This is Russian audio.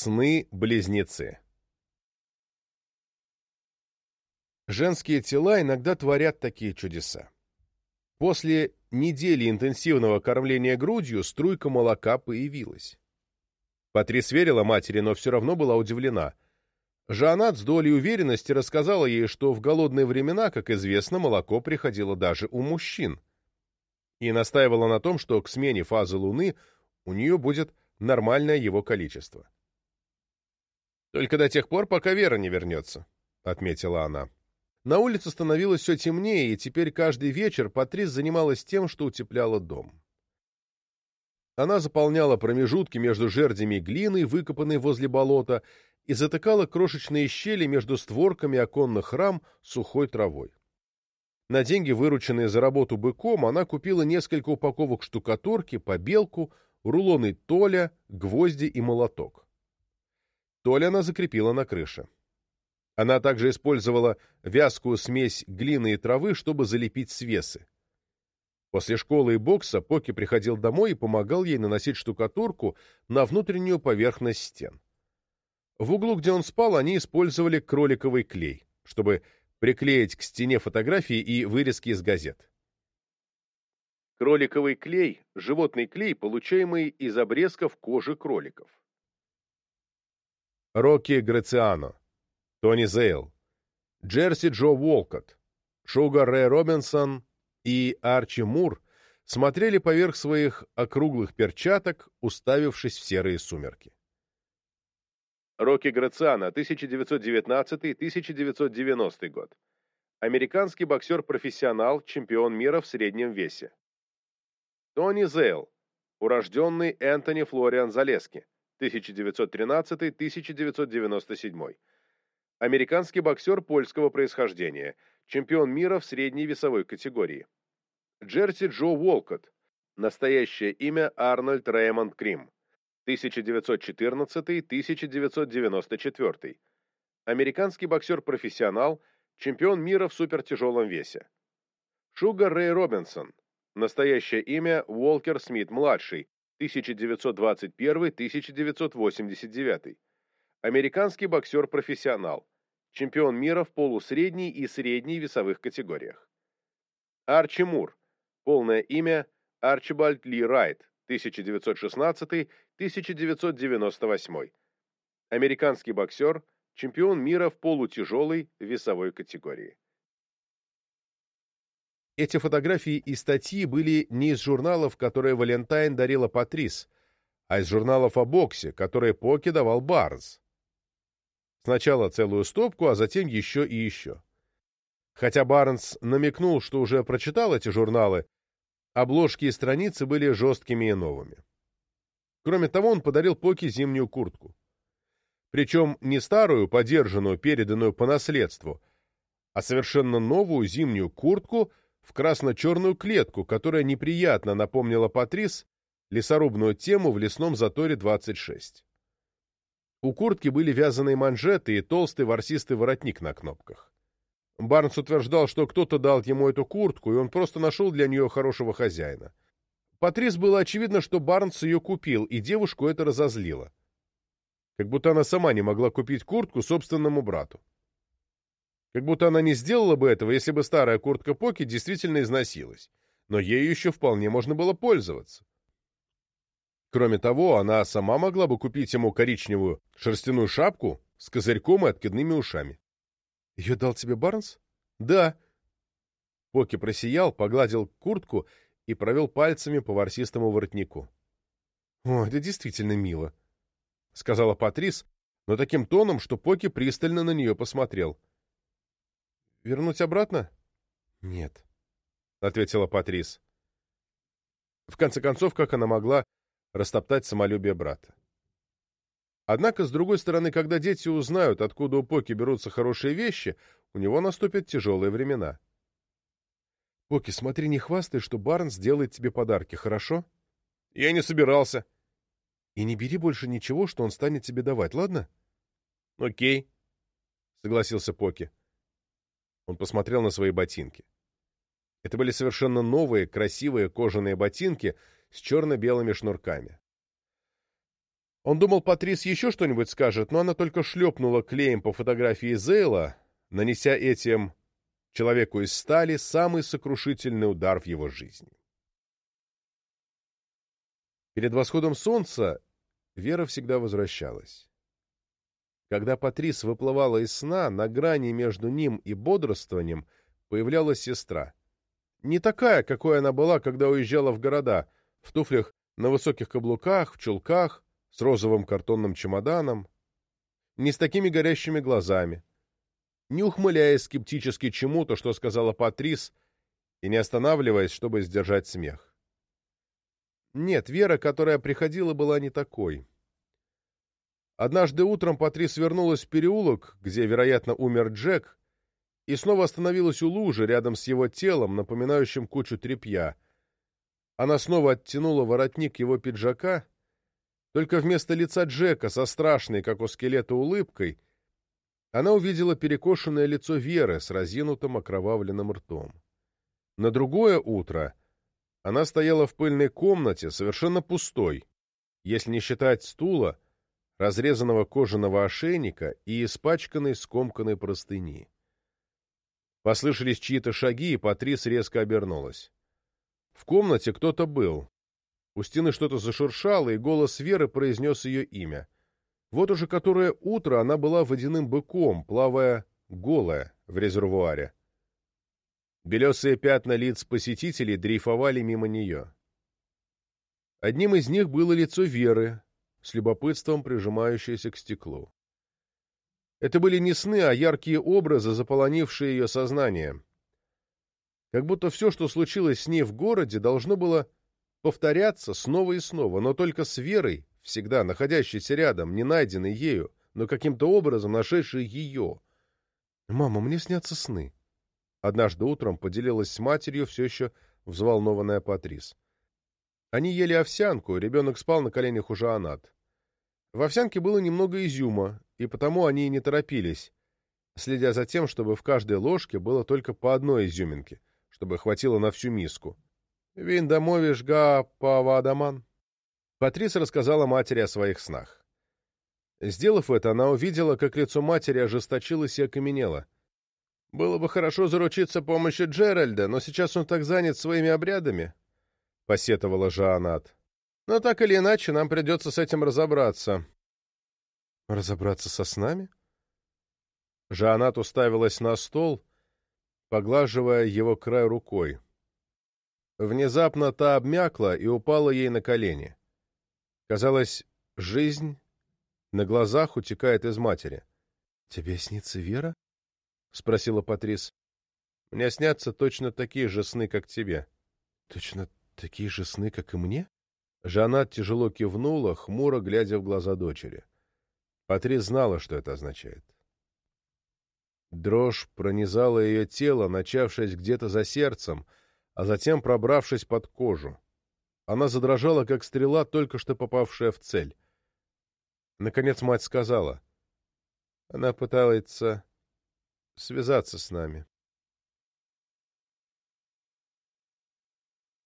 Сны-близнецы Женские тела иногда творят такие чудеса. После недели интенсивного кормления грудью струйка молока появилась. Патрис верила матери, но все равно была удивлена. Жанат с долей уверенности рассказала ей, что в голодные времена, как известно, молоко приходило даже у мужчин. И настаивала на том, что к смене фазы Луны у нее будет нормальное его количество. «Только до тех пор, пока Вера не вернется», — отметила она. На улице становилось все темнее, и теперь каждый вечер Патрис занималась тем, что утепляла дом. Она заполняла промежутки между жердями глины, выкопанной возле болота, и затыкала крошечные щели между створками оконных рам сухой травой. На деньги, вырученные за работу быком, она купила несколько упаковок штукатурки, побелку, рулоны толя, гвозди и молоток. Толя она закрепила на крыше. Она также использовала вязкую смесь глины и травы, чтобы залепить свесы. После школы и бокса Поки приходил домой и помогал ей наносить штукатурку на внутреннюю поверхность стен. В углу, где он спал, они использовали кроликовый клей, чтобы приклеить к стене фотографии и вырезки из газет. Кроликовый клей – животный клей, получаемый из обрезков кожи кроликов. Рокки Грациано Тони Зейл, Джерси Джо Уолкотт, Шугар Рэй Робинсон и Арчи Мур смотрели поверх своих округлых перчаток, уставившись в серые сумерки. Рокки Грациано, 1919-1990 год. Американский боксер-профессионал, чемпион мира в среднем весе. Тони Зейл, урожденный Энтони Флориан Залески, 1913-1997 Американский боксер польского происхождения, чемпион мира в средней весовой категории. Джерси Джо Уолкотт, настоящее имя Арнольд Рэймонд Крим, 1914-1994. Американский боксер-профессионал, чемпион мира в супертяжелом весе. Шугар Рэй Робинсон, настоящее имя Уолкер Смит-младший, 1921-1989 американский боксер-профессионал, чемпион мира в полусредней и средней весовых категориях. Арчи Мур, полное имя Арчибальд Ли Райт, 1916-1998. Американский боксер, чемпион мира в полутяжелой весовой категории. Эти фотографии и статьи были не из журналов, которые Валентайн дарила Патрис, а из журналов о боксе, которые Поки давал Барнс. Сначала целую стопку, а затем еще и еще. Хотя Барнс намекнул, что уже прочитал эти журналы, обложки и страницы были жесткими и новыми. Кроме того, он подарил Поки зимнюю куртку. Причем не старую, подержанную, переданную по наследству, а совершенно новую зимнюю куртку в красно-черную клетку, которая неприятно напомнила Патрис лесорубную тему в лесном заторе 26. У куртки были вязаные манжеты и толстый ворсистый воротник на кнопках. Барнс утверждал, что кто-то дал ему эту куртку, и он просто нашел для нее хорошего хозяина. Патрис было очевидно, что Барнс ее купил, и девушку это разозлило. Как будто она сама не могла купить куртку собственному брату. Как будто она не сделала бы этого, если бы старая куртка Поки действительно износилась. Но ею еще вполне можно было пользоваться. Кроме того, она сама могла бы купить ему коричневую шерстяную шапку с козырьком и откидными ушами. — Ее дал тебе Барнс? — Да. Поки просиял, погладил куртку и провел пальцами по ворсистому воротнику. — О, это действительно мило, — сказала Патрис, но таким тоном, что Поки пристально на нее посмотрел. — Вернуть обратно? — Нет, — ответила Патрис. В конце концов, как она могла растоптать самолюбие брата. Однако, с другой стороны, когда дети узнают, откуда у Поки берутся хорошие вещи, у него наступят тяжелые времена. «Поки, смотри, не хвастай, что Барнс делает тебе подарки, хорошо?» «Я не собирался». «И не бери больше ничего, что он станет тебе давать, ладно?» «Окей», — согласился Поки. Он посмотрел на свои ботинки. Это были совершенно новые, красивые кожаные ботинки — с черно-белыми шнурками. Он думал, Патрис еще что-нибудь скажет, но она только шлепнула клеем по фотографии Зейла, нанеся этим человеку из стали самый сокрушительный удар в его жизни. Перед восходом солнца Вера всегда возвращалась. Когда Патрис выплывала из сна, на грани между ним и бодрствованием появлялась сестра. Не такая, какой она была, когда уезжала в города, в туфлях на высоких каблуках, в чулках, с розовым картонным чемоданом, не с такими горящими глазами, не ухмыляясь скептически чему-то, что сказала Патрис, и не останавливаясь, чтобы сдержать смех. Нет, Вера, которая приходила, была не такой. Однажды утром Патрис вернулась в переулок, где, вероятно, умер Джек, и снова остановилась у лужи рядом с его телом, напоминающим кучу тряпья. Она снова оттянула воротник его пиджака, только вместо лица Джека со страшной, как у скелета, улыбкой она увидела перекошенное лицо Веры с разинутым окровавленным ртом. На другое утро она стояла в пыльной комнате, совершенно пустой, если не считать стула, разрезанного кожаного ошейника и испачканной скомканной простыни. Послышались чьи-то шаги, и Патрис резко обернулась. В комнате кто-то был. У стены что-то зашуршало, и голос Веры произнес ее имя. Вот уже которое утро она была водяным быком, плавая голая в резервуаре. Белесые пятна лиц посетителей дрейфовали мимо нее. Одним из них было лицо Веры, с любопытством прижимающаяся к стеклу. Это были не сны, а яркие образы, заполонившие ее сознание. Как будто все, что случилось с ней в городе, должно было повторяться снова и снова, но только с Верой, всегда находящейся рядом, не найденной ею, но каким-то образом нашедшей ее. «Мама, мне снятся сны». Однажды утром поделилась с матерью все еще взволнованная Патрис. Они ели овсянку, ребенок спал на коленях у Жоанат. В овсянке было немного изюма, и потому они и не торопились, следя за тем, чтобы в каждой ложке было только по одной изюминке, чтобы хватило на всю миску. «Вин домовишь га павадаман». Патрис рассказала матери о своих снах. Сделав это, она увидела, как лицо матери ожесточилось и окаменело. «Было бы хорошо заручиться помощью Джеральда, но сейчас он так занят своими обрядами», — посетовала Жоанат. Но так или иначе, нам придется с этим разобраться. Разобраться со снами? Жанат уставилась на стол, поглаживая его край рукой. Внезапно та обмякла и упала ей на колени. Казалось, жизнь на глазах утекает из матери. — Тебе снится Вера? — спросила Патрис. — Мне снятся точно такие же сны, как тебе. — Точно такие же сны, как и мне? Жанат тяжело кивнула, хмуро глядя в глаза дочери. Патрис знала, что это означает. Дрожь пронизала ее тело, начавшись где-то за сердцем, а затем пробравшись под кожу. Она задрожала, как стрела, только что попавшая в цель. Наконец мать сказала. Она пытается связаться с нами.